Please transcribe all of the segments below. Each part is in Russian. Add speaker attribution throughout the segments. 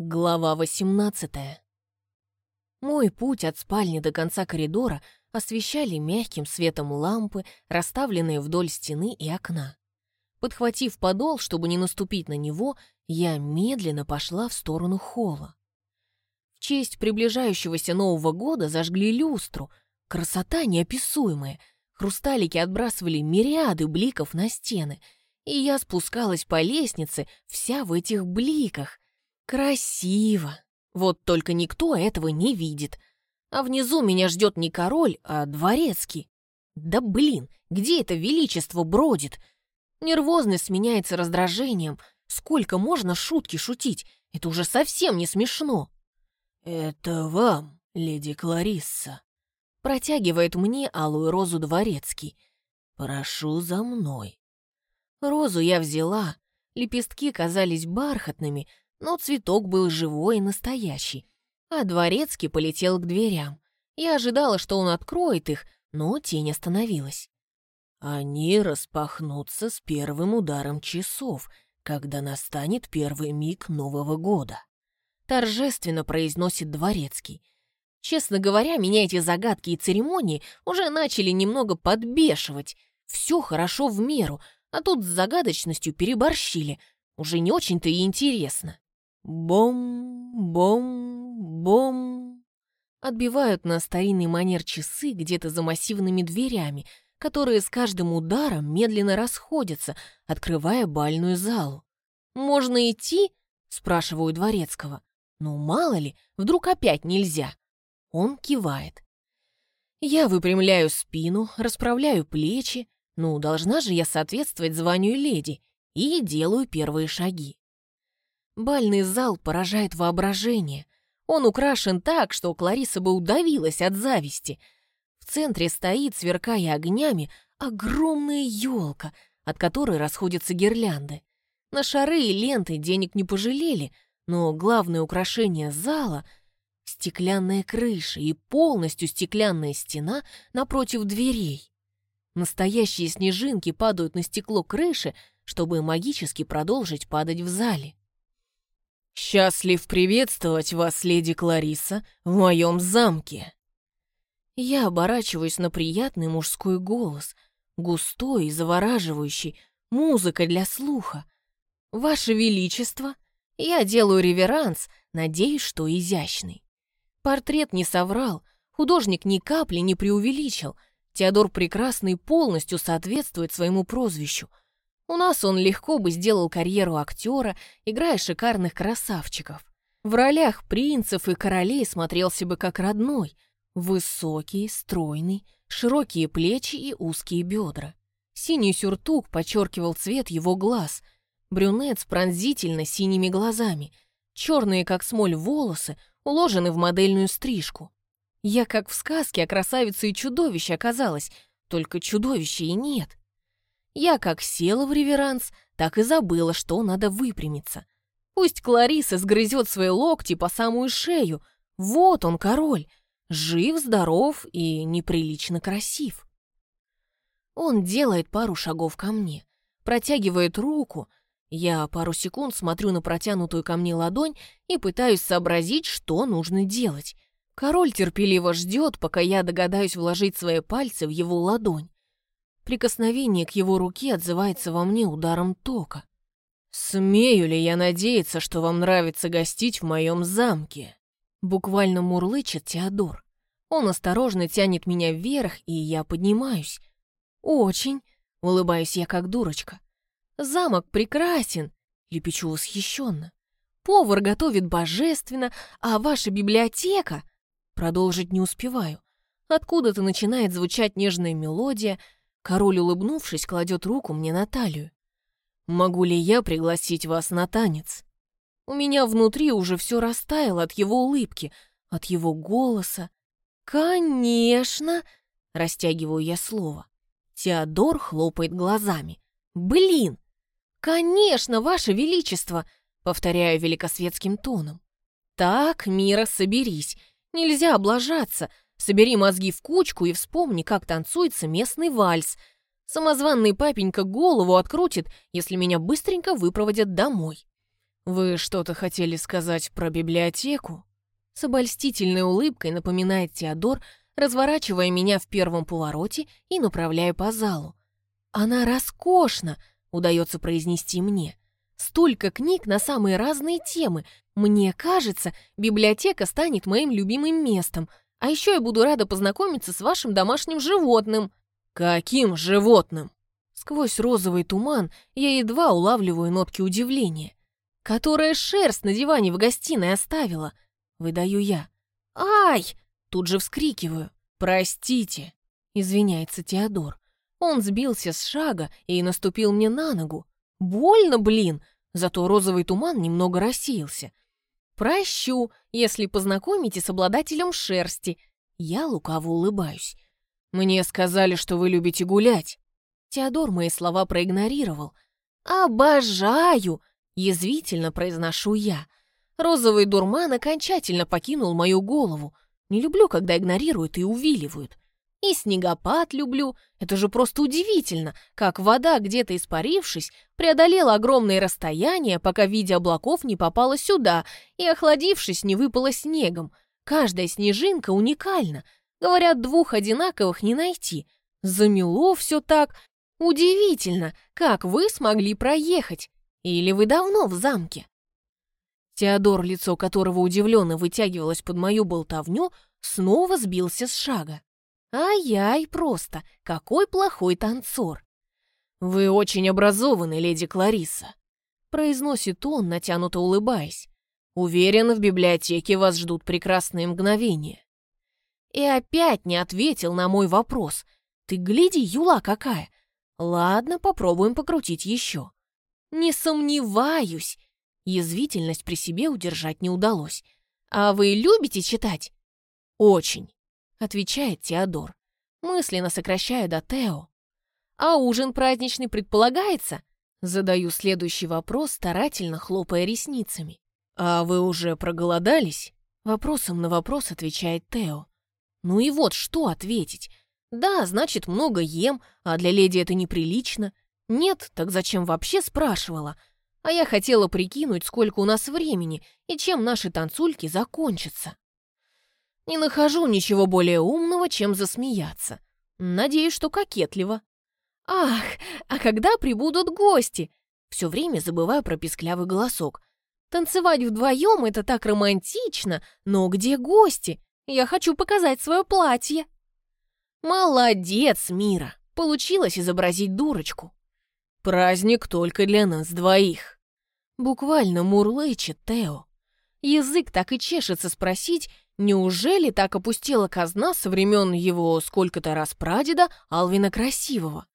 Speaker 1: Глава 18 Мой путь от спальни до конца коридора освещали мягким светом лампы, расставленные вдоль стены и окна. Подхватив подол, чтобы не наступить на него, я медленно пошла в сторону холла. В честь приближающегося Нового года зажгли люстру. Красота неописуемая. Хрусталики отбрасывали мириады бликов на стены, и я спускалась по лестнице вся в этих бликах — Красиво. Вот только никто этого не видит. А внизу меня ждет не король, а дворецкий. Да блин, где это величество бродит? Нервозность сменяется раздражением. Сколько можно шутки шутить? Это уже совсем не смешно.
Speaker 2: «Это вам, леди Кларисса», — протягивает мне алую розу дворецкий. «Прошу за мной».
Speaker 1: Розу я взяла. Лепестки казались бархатными, но цветок был живой и настоящий. А дворецкий полетел к дверям. Я ожидала, что он откроет их, но тень остановилась.
Speaker 2: «Они распахнутся с первым ударом часов, когда настанет первый миг Нового года»,
Speaker 1: торжественно произносит дворецкий. Честно говоря, меня эти загадки и церемонии уже начали немного подбешивать. Все хорошо в меру, а тут с загадочностью переборщили. Уже не очень-то и интересно. Бом-бом-бом. Отбивают на старинный манер часы где-то за массивными дверями, которые с каждым ударом медленно расходятся, открывая бальную залу. «Можно идти?» — спрашиваю дворецкого. «Ну, мало ли, вдруг опять нельзя». Он кивает. Я выпрямляю спину, расправляю плечи, ну, должна же я соответствовать званию леди, и делаю первые шаги. Бальный зал поражает воображение. Он украшен так, что Клариса бы удавилась от зависти. В центре стоит, сверкая огнями, огромная елка, от которой расходятся гирлянды. На шары и ленты денег не пожалели, но главное украшение зала — стеклянная крыша и полностью стеклянная стена напротив дверей. Настоящие снежинки падают на стекло крыши, чтобы магически продолжить падать в зале.
Speaker 2: «Счастлив приветствовать вас, леди Клариса, в моем замке!»
Speaker 1: Я оборачиваюсь на приятный мужской голос, густой и завораживающий, музыка для слуха. «Ваше Величество!» Я делаю реверанс, надеюсь, что изящный. Портрет не соврал, художник ни капли не преувеличил. Теодор Прекрасный полностью соответствует своему прозвищу — у нас он легко бы сделал карьеру актера, играя шикарных красавчиков. В ролях принцев и королей смотрелся бы как родной. Высокий, стройный, широкие плечи и узкие бедра. Синий сюртук подчеркивал цвет его глаз. Брюнет с пронзительно синими глазами. Черные, как смоль, волосы уложены в модельную стрижку. Я, как в сказке о красавице и чудовище оказалась, только чудовища и нет. Я как села в реверанс, так и забыла, что надо выпрямиться. Пусть Клариса сгрызет свои локти по самую шею. Вот он, король, жив, здоров и неприлично красив. Он делает пару шагов ко мне, протягивает руку. Я пару секунд смотрю на протянутую ко мне ладонь и пытаюсь сообразить, что нужно делать. Король терпеливо ждет, пока я догадаюсь вложить свои пальцы в его ладонь. Прикосновение к его руке отзывается во мне ударом тока. «Смею ли я надеяться, что вам нравится гостить в моем замке?» Буквально мурлычет Теодор. Он осторожно тянет меня вверх, и я поднимаюсь. «Очень», — улыбаюсь я как дурочка. «Замок прекрасен», — лепечу восхищенно. «Повар готовит божественно, а ваша библиотека...» Продолжить не успеваю. Откуда-то начинает звучать нежная мелодия — Король, улыбнувшись, кладет руку мне на талию. «Могу ли я пригласить вас на танец?» У меня внутри уже все растаяло от его улыбки, от его голоса. «Конечно!» — растягиваю я слово. Теодор хлопает глазами. «Блин! Конечно, ваше величество!» — повторяю великосветским тоном. «Так, Мира, соберись. Нельзя облажаться. Собери мозги в кучку и вспомни, как танцуется местный вальс. Самозванный папенька голову открутит, если меня быстренько выпроводят домой.
Speaker 2: «Вы что-то хотели сказать про библиотеку?» С обольстительной улыбкой напоминает Теодор, разворачивая меня в первом повороте и направляя по залу. «Она роскошна!» — удается произнести мне. «Столько книг на самые разные темы. Мне кажется, библиотека станет моим любимым местом. А еще я буду рада познакомиться с вашим домашним животным». «Каким животным?» Сквозь розовый туман я едва улавливаю нотки удивления. «Которая шерсть на диване в гостиной оставила», — выдаю я. «Ай!» — тут же вскрикиваю. «Простите!» — извиняется Теодор. Он сбился с шага и наступил мне на ногу. Больно, блин! Зато розовый туман немного рассеялся. «Прощу, если познакомите с обладателем шерсти». Я лукаво улыбаюсь. «Мне сказали, что вы любите гулять». Теодор мои слова проигнорировал. «Обожаю!» — язвительно произношу я. Розовый дурман окончательно покинул мою голову. Не люблю, когда игнорируют и увиливают. И снегопад люблю. Это же просто удивительно, как вода, где-то испарившись, преодолела огромные расстояния, пока в виде облаков не попала сюда и, охладившись, не выпала снегом. Каждая снежинка уникальна. Говорят, двух одинаковых не найти. Замело все так. Удивительно, как вы смогли проехать. Или вы давно в замке? Теодор, лицо которого удивленно вытягивалось под мою болтовню, снова сбился с шага. Ай-яй, просто, какой плохой танцор. «Вы очень образованы, леди Клариса», — произносит он, натянуто улыбаясь. «Уверен, в библиотеке вас ждут прекрасные мгновения». И опять не ответил на мой вопрос. «Ты гляди, юла какая! Ладно, попробуем покрутить еще». «Не сомневаюсь!» Язвительность при себе удержать не удалось. «А вы любите читать?» «Очень», — отвечает Теодор, мысленно сокращая до Тео. «А ужин праздничный предполагается?» Задаю следующий вопрос, старательно хлопая ресницами. «А вы уже проголодались?» Вопросом на вопрос отвечает Тео. «Ну и вот что ответить? Да, значит, много ем, а для леди это неприлично. Нет, так зачем вообще спрашивала? А я хотела прикинуть, сколько у нас времени и чем наши танцульки закончатся». Не нахожу ничего более умного, чем засмеяться. Надеюсь, что кокетливо. Ах, а когда прибудут гости? Все время забываю про писклявый голосок. Танцевать вдвоем — это так романтично, но где гости? Я хочу показать свое платье. Молодец, Мира. Получилось изобразить дурочку. Праздник только для нас двоих. Буквально мурлычет Тео. Язык так и чешется спросить, Неужели так опустела казна со времен его сколько-то раз прадеда Алвина Красивого?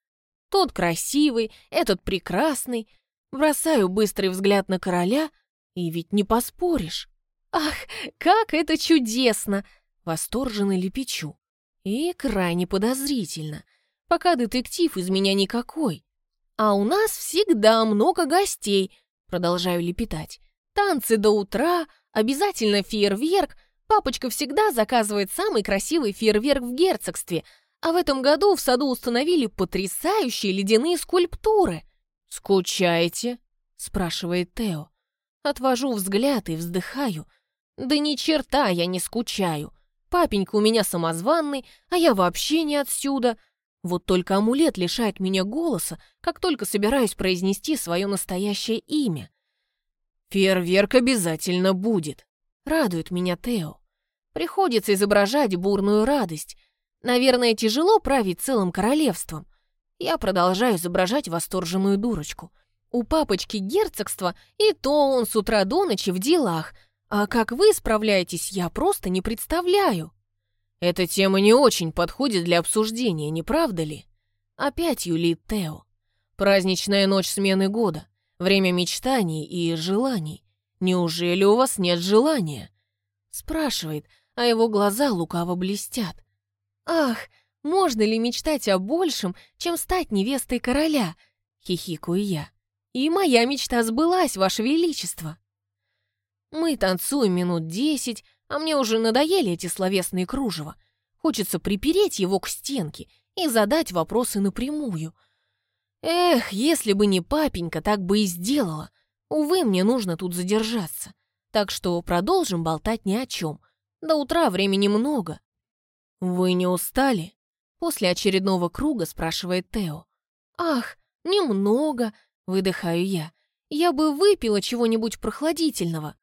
Speaker 2: Тот красивый, этот прекрасный. Бросаю быстрый взгляд на короля, и ведь не поспоришь. Ах, как это чудесно! Восторженно лепечу. И крайне подозрительно. Пока детектив из меня никакой. А у нас всегда много гостей, продолжаю лепетать. Танцы до утра, обязательно фейерверк, Папочка всегда заказывает самый красивый фейерверк в герцогстве, а в этом году в саду установили потрясающие ледяные скульптуры. «Скучаете?» — спрашивает Тео. Отвожу взгляд и вздыхаю. «Да ни черта я не скучаю. Папенька у меня самозванный, а я вообще не отсюда. Вот только амулет лишает меня голоса, как только собираюсь произнести свое настоящее имя. Фейерверк обязательно будет. Радует меня Тео. Приходится изображать бурную радость. Наверное, тяжело править целым королевством. Я продолжаю изображать восторженную дурочку. У папочки герцогства, и то он с утра до ночи в делах. А как вы справляетесь, я просто не представляю. Эта тема не очень подходит для обсуждения, не правда ли? Опять юлит Тео. Праздничная ночь смены года. Время мечтаний и желаний. «Неужели у вас нет желания?» Спрашивает, а его глаза лукаво блестят. «Ах, можно ли мечтать о большем, чем стать невестой короля?» Хихикаю я. «И моя мечта сбылась, ваше величество!» Мы танцуем минут десять, а мне уже надоели эти словесные кружева. Хочется припереть его к стенке и задать вопросы напрямую. Эх, если бы не папенька, так бы и сделала. Увы, мне нужно тут задержаться, так что продолжим болтать ни о чем. До утра времени много.
Speaker 1: «Вы не устали?»
Speaker 2: После очередного круга спрашивает Тео. «Ах, немного», — выдыхаю я. «Я бы выпила чего-нибудь прохладительного».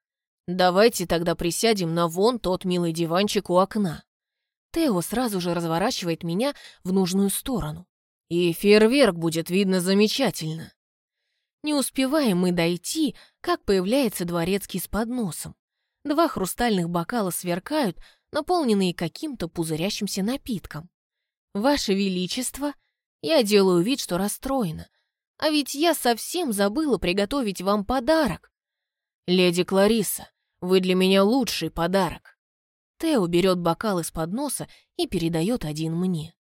Speaker 1: «Давайте тогда присядем на вон тот милый диванчик у окна».
Speaker 2: Тео сразу же разворачивает меня в нужную сторону.
Speaker 1: «И фейерверк будет видно замечательно».
Speaker 2: Не успеваем мы дойти, как появляется дворецкий с подносом. Два хрустальных бокала сверкают, наполненные каким-то пузырящимся напитком. «Ваше Величество!» Я делаю вид, что расстроена. А ведь я совсем забыла приготовить вам подарок.
Speaker 1: «Леди Клариса, вы для меня лучший подарок».
Speaker 2: Тео берет бокал из-под носа и передает один мне.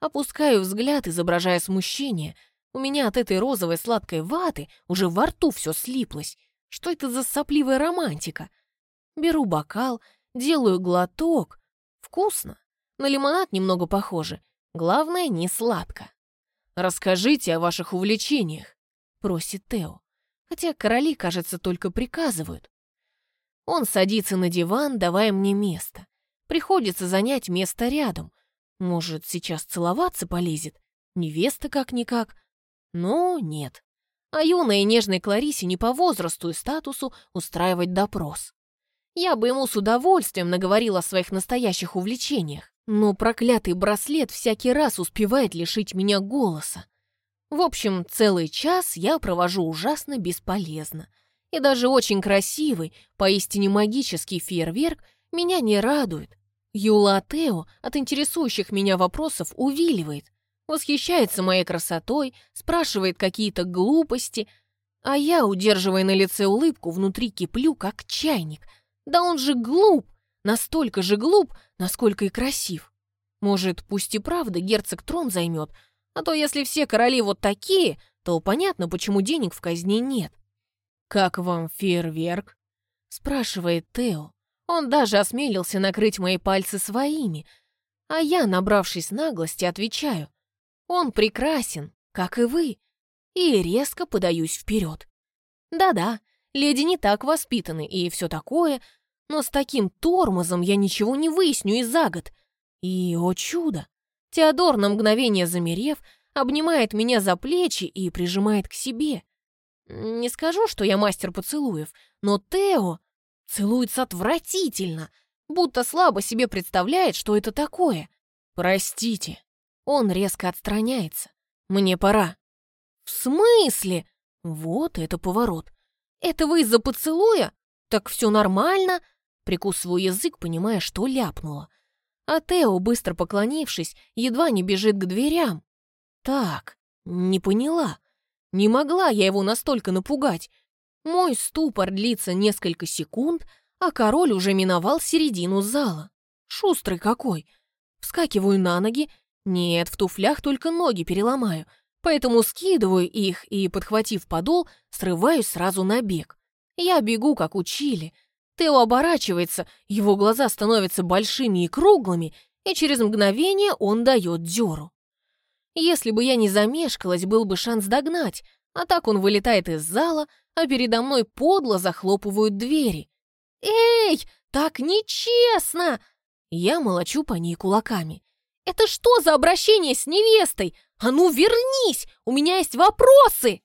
Speaker 2: Опускаю взгляд, изображая смущение. У меня от этой розовой сладкой ваты уже во рту все слиплось. Что это за сопливая романтика? Беру бокал, делаю глоток. Вкусно. На лимонад немного похоже. Главное, не сладко.
Speaker 1: «Расскажите о ваших увлечениях», —
Speaker 2: просит Тео. Хотя короли, кажется, только приказывают. Он садится на диван, давая мне место. Приходится занять место рядом. Может, сейчас целоваться полезет? Невеста как-никак. Но нет. А юной и нежной Кларисе не по возрасту и статусу устраивать допрос. Я бы ему с удовольствием наговорил о своих настоящих увлечениях. Но проклятый браслет всякий раз успевает лишить меня голоса. В общем, целый час я провожу ужасно бесполезно. И даже очень красивый, поистине магический фейерверк меня не радует. Юла Тео от интересующих меня вопросов увиливает, восхищается моей красотой, спрашивает какие-то глупости, а я, удерживая на лице улыбку, внутри киплю, как чайник. Да он же глуп! Настолько же глуп, насколько и красив. Может, пусть и правда герцог трон займет, а то если все короли вот такие, то понятно, почему денег в казне нет.
Speaker 1: «Как вам фейерверк?»
Speaker 2: — спрашивает Тео. Он даже осмелился накрыть мои пальцы своими, а я, набравшись наглости, отвечаю. Он прекрасен, как и вы, и резко подаюсь вперед. Да-да, леди не так воспитаны и все такое, но с таким тормозом я ничего не выясню и за год. И, о чудо, Теодор, на мгновение замерев, обнимает меня за плечи и прижимает к себе. Не скажу, что я мастер поцелуев, но Тео целуется отвратительно, будто слабо себе представляет, что это такое.
Speaker 1: «Простите».
Speaker 2: Он резко отстраняется.
Speaker 1: «Мне пора».
Speaker 2: «В смысле?» Вот это поворот. «Это вы из-за поцелуя? Так все нормально?» Прикусываю язык, понимая, что ляпнула. А Тео, быстро поклонившись, едва не бежит к дверям. Так, не поняла. Не могла я его настолько напугать. Мой ступор длится несколько секунд, а король уже миновал середину зала. Шустрый какой. Вскакиваю на ноги. Нет, в туфлях только ноги переломаю. Поэтому скидываю их и, подхватив подол, срываюсь сразу на бег. Я бегу, как учили — Тео оборачивается, его глаза становятся большими и круглыми, и через мгновение он дает дёру. Если бы я не замешкалась, был бы шанс догнать, а так он вылетает из зала, а передо мной подло захлопывают двери. «Эй, так нечестно!» Я молочу по ней кулаками. «Это что за обращение с невестой? А ну вернись, у меня есть вопросы!»